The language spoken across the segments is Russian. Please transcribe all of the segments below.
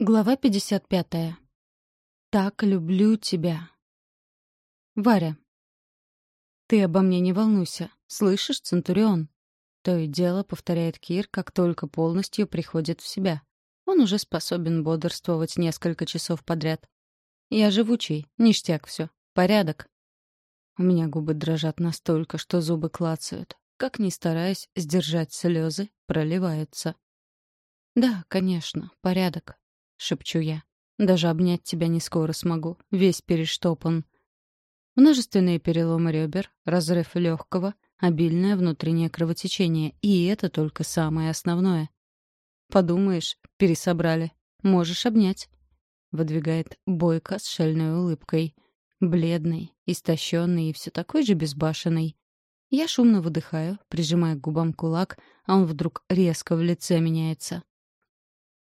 Глава 55. Так люблю тебя. Варя. Ты обо мне не волнуйся. Слышишь, Центурион? То и дело повторяет Кир, как только полностью приходит в себя. Он уже способен бодрствовать несколько часов подряд. Я живучий, ништяк все, порядок. У меня губы дрожат настолько, что зубы клацают. Как ни стараюсь сдержать слезы, проливаются. Да, конечно, порядок. — шепчу я. «Даже обнять тебя не скоро смогу. Весь перештопан». Множественные переломы ребер, разрыв легкого, обильное внутреннее кровотечение. И это только самое основное. «Подумаешь, пересобрали. Можешь обнять», — выдвигает Бойко с шельной улыбкой. Бледный, истощенный и все такой же безбашенный. Я шумно выдыхаю, прижимая к губам кулак, а он вдруг резко в лице меняется.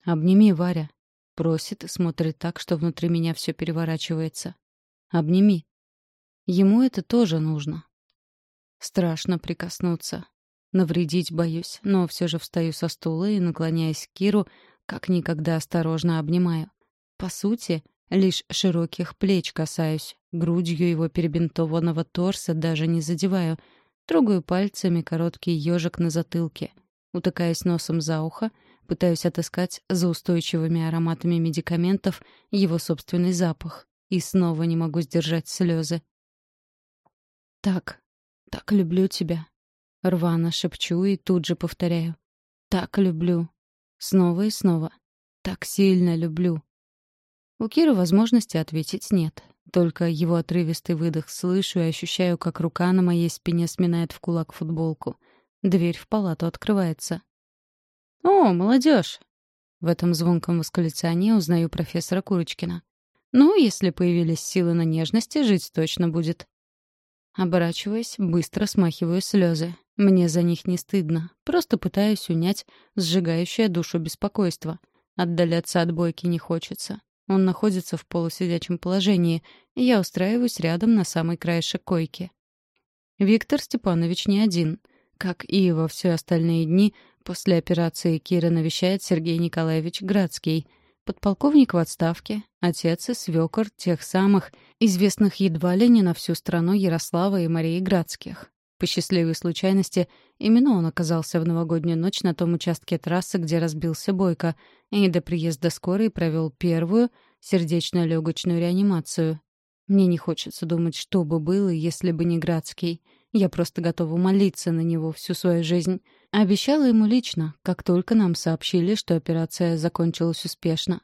«Обними, Варя, Просит, смотрит так, что внутри меня все переворачивается. «Обними». Ему это тоже нужно. Страшно прикоснуться. Навредить боюсь, но все же встаю со стула и, наклоняясь к Киру, как никогда осторожно обнимаю. По сути, лишь широких плеч касаюсь, грудью его перебинтованного торса даже не задеваю, трогаю пальцами короткий ежик на затылке, утыкаясь носом за ухо — Пытаюсь отыскать за устойчивыми ароматами медикаментов его собственный запах. И снова не могу сдержать слезы. «Так, так люблю тебя». Рвано шепчу и тут же повторяю. «Так люблю». Снова и снова. «Так сильно люблю». У Киры возможности ответить нет. Только его отрывистый выдох слышу и ощущаю, как рука на моей спине сминает в кулак футболку. Дверь в палату открывается. «О, молодежь!» В этом звонком восклицании узнаю профессора Курочкина. «Ну, если появились силы на нежности, жить точно будет». Оборачиваясь, быстро смахиваю слезы. Мне за них не стыдно. Просто пытаюсь унять сжигающее душу беспокойство. Отдаляться от бойки не хочется. Он находится в полусидячем положении, и я устраиваюсь рядом на самой краешек койки. Виктор Степанович не один. Как и во все остальные дни, После операции Кира навещает Сергей Николаевич Градский, подполковник в отставке, отец и свекор тех самых, известных едва ли не на всю страну Ярослава и Марии Градских. По счастливой случайности, именно он оказался в новогоднюю ночь на том участке трассы, где разбился Бойко, и до приезда скорой провел первую сердечно-легочную реанимацию. Мне не хочется думать, что бы было, если бы не Градский — я просто готова молиться на него всю свою жизнь. Обещала ему лично, как только нам сообщили, что операция закончилась успешно.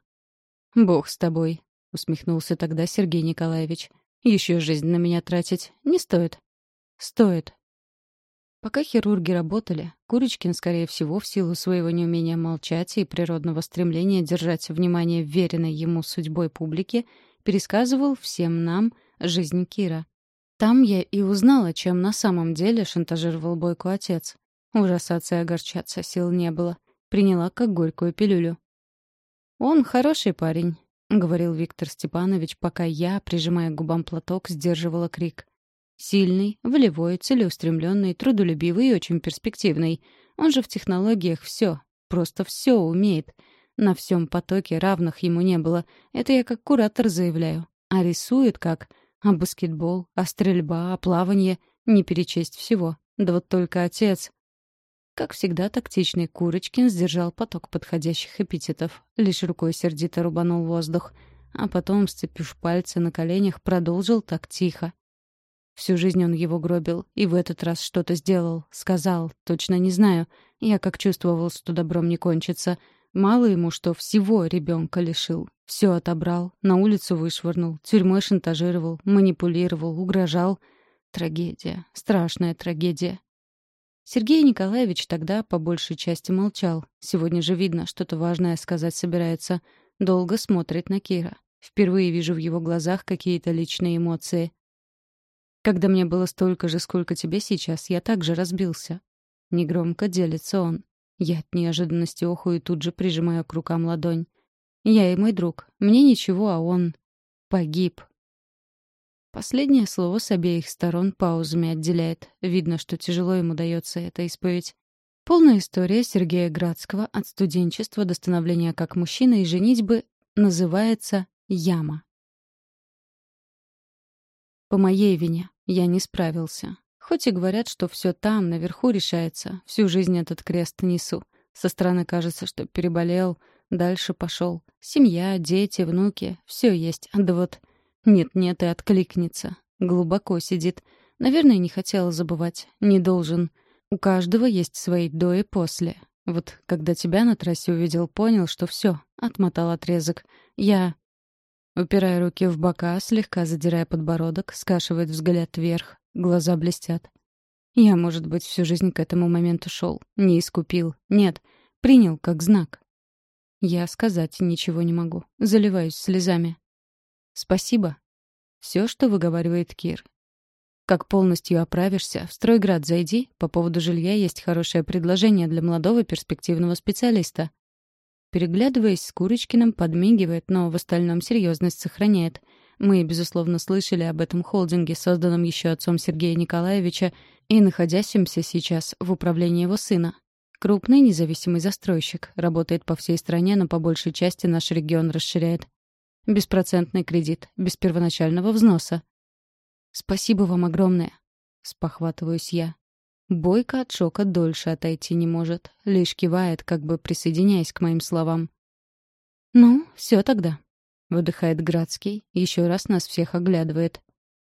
«Бог с тобой», — усмехнулся тогда Сергей Николаевич. «Еще жизнь на меня тратить не стоит». «Стоит». Пока хирурги работали, Курочкин, скорее всего, в силу своего неумения молчать и природного стремления держать внимание вверенной ему судьбой публики, пересказывал всем нам жизнь Кира. Там я и узнала, чем на самом деле шантажировал Бойку отец. Ужасаться и огорчаться сил не было. Приняла как горькую пилюлю. «Он хороший парень», — говорил Виктор Степанович, пока я, прижимая к губам платок, сдерживала крик. «Сильный, волевой, целеустремленный, трудолюбивый и очень перспективный. Он же в технологиях все, просто все умеет. На всем потоке равных ему не было. Это я как куратор заявляю. А рисует как а баскетбол, а стрельба, а плавание — не перечесть всего. Да вот только отец... Как всегда, тактичный Курочкин сдержал поток подходящих эпитетов, лишь рукой сердито рубанул воздух, а потом, сцепив пальцы на коленях, продолжил так тихо. Всю жизнь он его гробил, и в этот раз что-то сделал, сказал, точно не знаю. Я как чувствовал, что добром не кончится — Мало ему, что всего ребенка лишил. Все отобрал, на улицу вышвырнул, тюрьмой шантажировал, манипулировал, угрожал. Трагедия, страшная трагедия. Сергей Николаевич тогда по большей части молчал. Сегодня же видно, что-то важное сказать собирается. Долго смотрит на Кира. Впервые вижу в его глазах какие-то личные эмоции. Когда мне было столько же, сколько тебе сейчас, я также разбился. Негромко делится он. Я от неожиданности охую и тут же прижимаю к рукам ладонь. Я и мой друг. Мне ничего, а он... погиб. Последнее слово с обеих сторон паузами отделяет. Видно, что тяжело ему дается эта исповедь. Полная история Сергея Градского от студенчества до становления как мужчины и женитьбы называется яма. По моей вине я не справился. Хоть и говорят, что все там, наверху решается, всю жизнь этот крест несу. Со стороны кажется, что переболел, дальше пошел. Семья, дети, внуки — все есть. Да вот нет-нет и откликнется. Глубоко сидит. Наверное, не хотела забывать. Не должен. У каждого есть свои «до» и «после». Вот когда тебя на трассе увидел, понял, что все, отмотал отрезок. Я... Упирая руки в бока, слегка задирая подбородок, скашивает взгляд вверх, глаза блестят. Я, может быть, всю жизнь к этому моменту шел, не искупил. Нет, принял как знак. Я сказать ничего не могу, заливаюсь слезами. «Спасибо». Все, что выговаривает Кир. Как полностью оправишься, в стройград зайди, по поводу жилья есть хорошее предложение для молодого перспективного специалиста. Переглядываясь с Курочкиным, подмигивает, но в остальном серьезность сохраняет. Мы, безусловно, слышали об этом холдинге, созданном еще отцом Сергея Николаевича и находящемся сейчас в управлении его сына. Крупный независимый застройщик, работает по всей стране, но по большей части наш регион расширяет. Беспроцентный кредит, без первоначального взноса. «Спасибо вам огромное», — спохватываюсь я. Бойко от шока дольше отойти не может, лишь кивает, как бы присоединяясь к моим словам. «Ну, все тогда», — выдыхает Градский, еще раз нас всех оглядывает.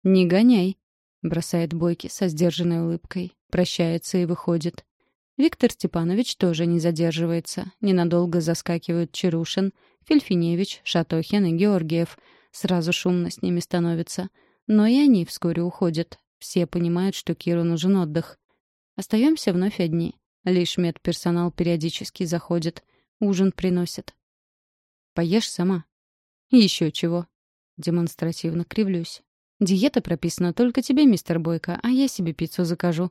«Не гоняй», — бросает Бойки со сдержанной улыбкой, прощается и выходит. Виктор Степанович тоже не задерживается. Ненадолго заскакивают Чарушин, Фельфиневич, Шатохин и Георгиев. Сразу шумно с ними становится — но и они вскоре уходят. Все понимают, что Киру нужен отдых. Остаемся вновь одни. Лишь медперсонал периодически заходит. Ужин приносит. Поешь сама. Еще чего. Демонстративно кривлюсь. Диета прописана только тебе, мистер Бойко, а я себе пиццу закажу.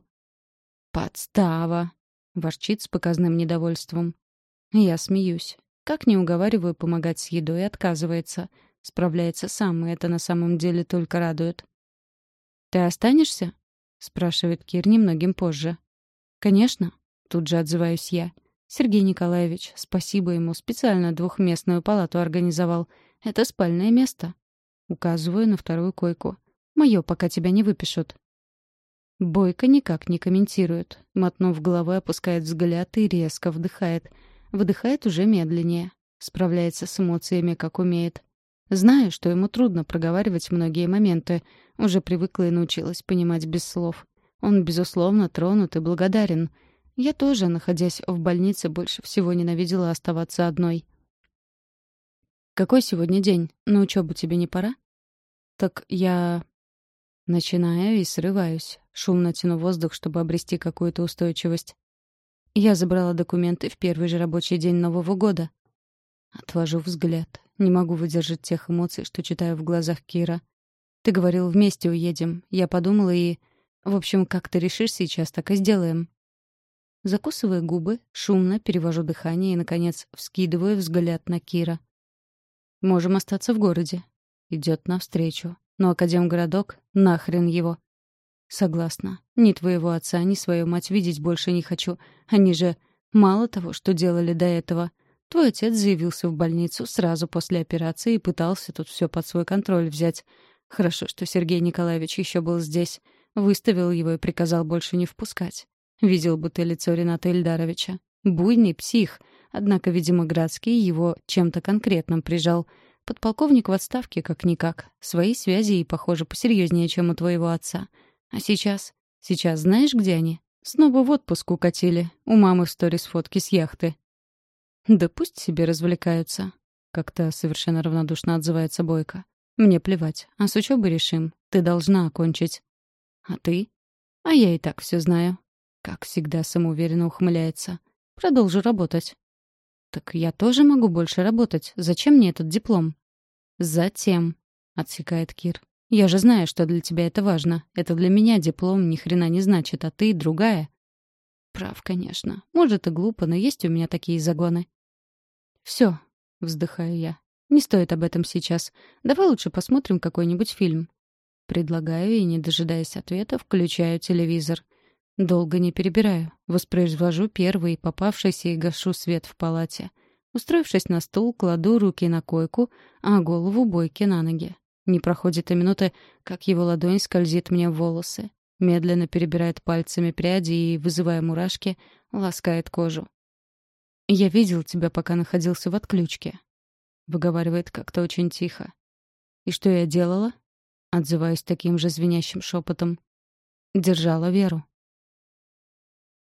Подстава. Ворчит с показным недовольством. Я смеюсь. Как не уговариваю помогать с едой, отказывается — Справляется сам, и это на самом деле только радует. «Ты останешься?» — спрашивает Кир немногим позже. «Конечно», — тут же отзываюсь я. «Сергей Николаевич, спасибо ему, специально двухместную палату организовал. Это спальное место». Указываю на вторую койку. «Моё, пока тебя не выпишут». Бойко никак не комментирует. Мотнув головой, опускает взгляд и резко вдыхает. Выдыхает уже медленнее. Справляется с эмоциями, как умеет. Знаю, что ему трудно проговаривать многие моменты. Уже привыкла и научилась понимать без слов. Он, безусловно, тронут и благодарен. Я тоже, находясь в больнице, больше всего ненавидела оставаться одной. «Какой сегодня день? На учебу тебе не пора?» «Так я...» Начинаю и срываюсь, шумно тяну воздух, чтобы обрести какую-то устойчивость. Я забрала документы в первый же рабочий день Нового года. Отвожу взгляд. Не могу выдержать тех эмоций, что читаю в глазах Кира. Ты говорил, вместе уедем. Я подумала и... В общем, как ты решишь сейчас, так и сделаем. Закусывая губы, шумно перевожу дыхание и, наконец, вскидываю взгляд на Кира. Можем остаться в городе. Идет навстречу. Но Академгородок — нахрен его. Согласна. Ни твоего отца, ни свою мать видеть больше не хочу. Они же мало того, что делали до этого — Твой отец заявился в больницу сразу после операции и пытался тут все под свой контроль взять. Хорошо, что Сергей Николаевич еще был здесь. Выставил его и приказал больше не впускать. Видел бы ты лицо Рената Ильдаровича. Буйный псих. Однако, видимо, Градский его чем-то конкретным прижал. Подполковник в отставке как-никак. Свои связи и, похоже, посерьезнее, чем у твоего отца. А сейчас? Сейчас знаешь, где они? Снова в отпуск укатили. У мамы в сторис фотки с яхты. «Да пусть себе развлекаются», — как-то совершенно равнодушно отзывается Бойко. «Мне плевать, а с учебой решим. Ты должна окончить». «А ты?» «А я и так все знаю». Как всегда самоуверенно ухмыляется. «Продолжу работать». «Так я тоже могу больше работать. Зачем мне этот диплом?» «Затем», — отсекает Кир. «Я же знаю, что для тебя это важно. Это для меня диплом ни хрена не значит, а ты — другая». Прав, конечно. Может и глупо, но есть у меня такие загоны. Все, вздыхаю я. Не стоит об этом сейчас. Давай лучше посмотрим какой-нибудь фильм. Предлагаю и, не дожидаясь ответа, включаю телевизор. Долго не перебираю. Воспроизвожу первый попавшийся и гашу свет в палате. Устроившись на стул, кладу руки на койку, а голову бойки на ноги. Не проходит и минуты, как его ладонь скользит мне в волосы. Медленно перебирает пальцами пряди и, вызывая мурашки, ласкает кожу. «Я видел тебя, пока находился в отключке», — выговаривает как-то очень тихо. «И что я делала?» — отзываюсь таким же звенящим шепотом. «Держала веру».